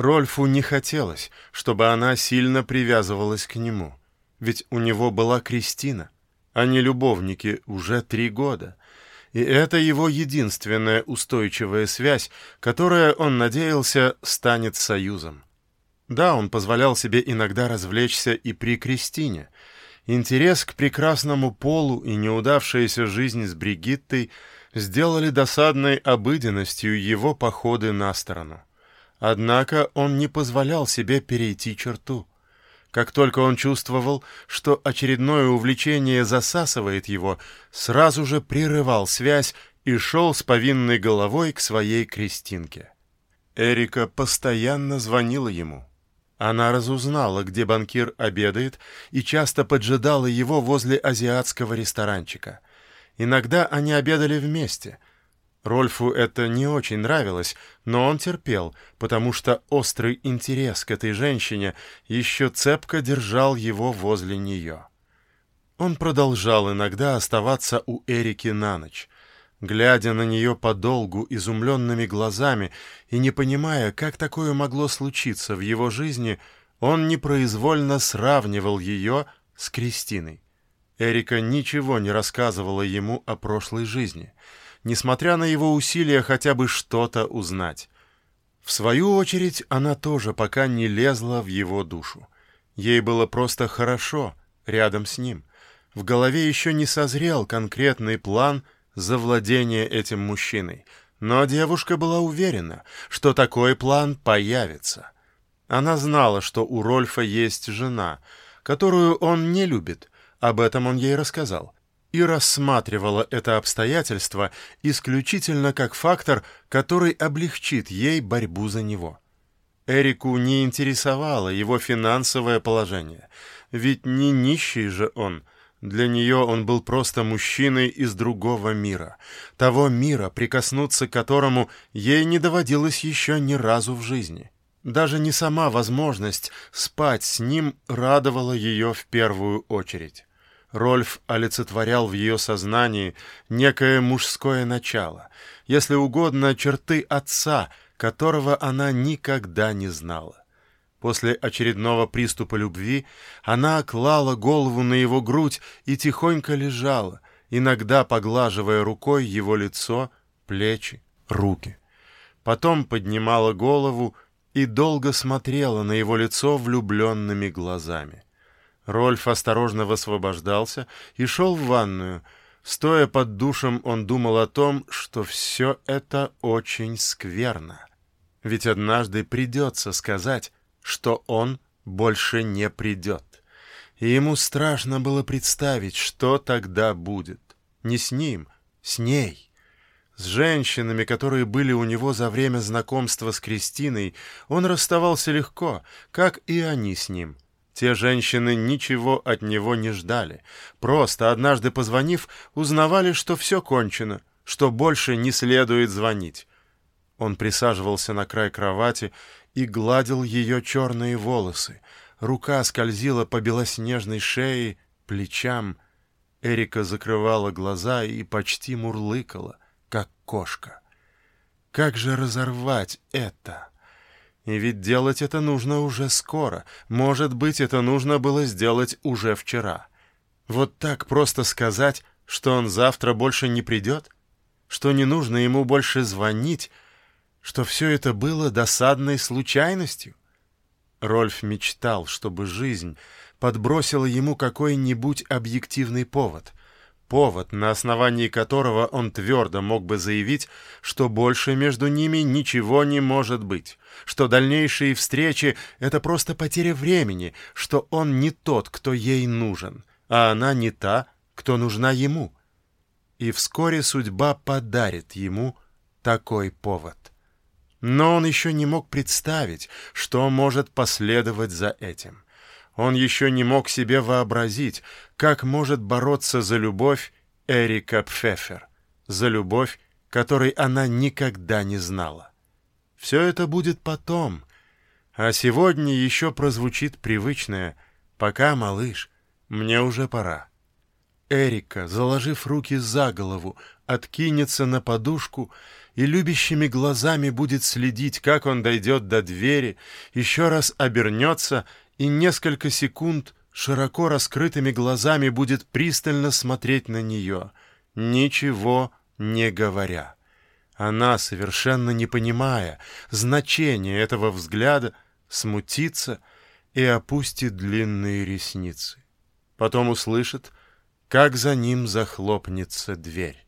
Рольфу не хотелось, чтобы она сильно привязывалась к нему, ведь у него была Кристина, а не любовники уже три года. И это его единственная устойчивая связь, которая, он надеялся, станет союзом. Да, он позволял себе иногда развлечься и при Кристине. Интерес к прекрасному полу и неудавшаяся жизнь с Бригиттой сделали досадной обыденностью его походы на сторону. Однако он не позволял себе перейти черту. Как только он чувствовал, что очередное увлечение засасывает его, сразу же прерывал связь и шел с повинной головой к своей крестинке. Эрика постоянно звонила ему. Она разузнала, где банкир обедает, и часто поджидала его возле азиатского ресторанчика. Иногда они обедали вместе — Рольфу это не очень нравилось, но он терпел, потому что острый интерес к этой женщине еще цепко держал его возле нее. Он продолжал иногда оставаться у Эрики на ночь, глядя на нее подолгу изумленными глазами и не понимая, как такое могло случиться в его жизни, он непроизвольно сравнивал ее с Кристиной. Эрика ничего не рассказывала ему о прошлой жизни — несмотря на его усилия хотя бы что-то узнать. В свою очередь, она тоже пока не лезла в его душу. Ей было просто хорошо рядом с ним. В голове еще не созрел конкретный план завладения этим мужчиной, но девушка была уверена, что такой план появится. Она знала, что у Рольфа есть жена, которую он не любит, об этом он ей рассказал и рассматривала это обстоятельство исключительно как фактор, который облегчит ей борьбу за него. Эрику не интересовало его финансовое положение, ведь не нищий же он. Для нее он был просто мужчиной из другого мира, того мира, прикоснуться к которому ей не доводилось еще ни разу в жизни. Даже не сама возможность спать с ним радовала ее в первую очередь. Рольф олицетворял в ее сознании некое мужское начало, если угодно, черты отца, которого она никогда не знала. После очередного приступа любви она клала голову на его грудь и тихонько лежала, иногда поглаживая рукой его лицо, плечи, руки. Потом поднимала голову и долго смотрела на его лицо влюбленными глазами. Рольф осторожно высвобождался и шел в ванную. Стоя под душем, он думал о том, что все это очень скверно. Ведь однажды придется сказать, что он больше не придет. И ему страшно было представить, что тогда будет. Не с ним, с ней. С женщинами, которые были у него за время знакомства с Кристиной, он расставался легко, как и они с ним — те женщины ничего от него не ждали. Просто, однажды позвонив, узнавали, что все кончено, что больше не следует звонить. Он присаживался на край кровати и гладил ее черные волосы. Рука скользила по белоснежной шее, плечам. Эрика закрывала глаза и почти мурлыкала, как кошка. Как же разорвать это? И ведь делать это нужно уже скоро. Может быть, это нужно было сделать уже вчера. Вот так просто сказать, что он завтра больше не придет? Что не нужно ему больше звонить? Что все это было досадной случайностью? Рольф мечтал, чтобы жизнь подбросила ему какой-нибудь объективный повод — повод, на основании которого он твердо мог бы заявить, что больше между ними ничего не может быть, что дальнейшие встречи — это просто потеря времени, что он не тот, кто ей нужен, а она не та, кто нужна ему. И вскоре судьба подарит ему такой повод. Но он еще не мог представить, что может последовать за этим — он еще не мог себе вообразить, как может бороться за любовь Эрика Пфеффер, за любовь, которой она никогда не знала. Все это будет потом, а сегодня еще прозвучит привычное «Пока, малыш, мне уже пора». Эрика, заложив руки за голову, откинется на подушку и любящими глазами будет следить, как он дойдет до двери, еще раз обернется и несколько секунд широко раскрытыми глазами будет пристально смотреть на нее, ничего не говоря. Она, совершенно не понимая значения этого взгляда, смутится и опустит длинные ресницы. Потом услышит, как за ним захлопнется дверь.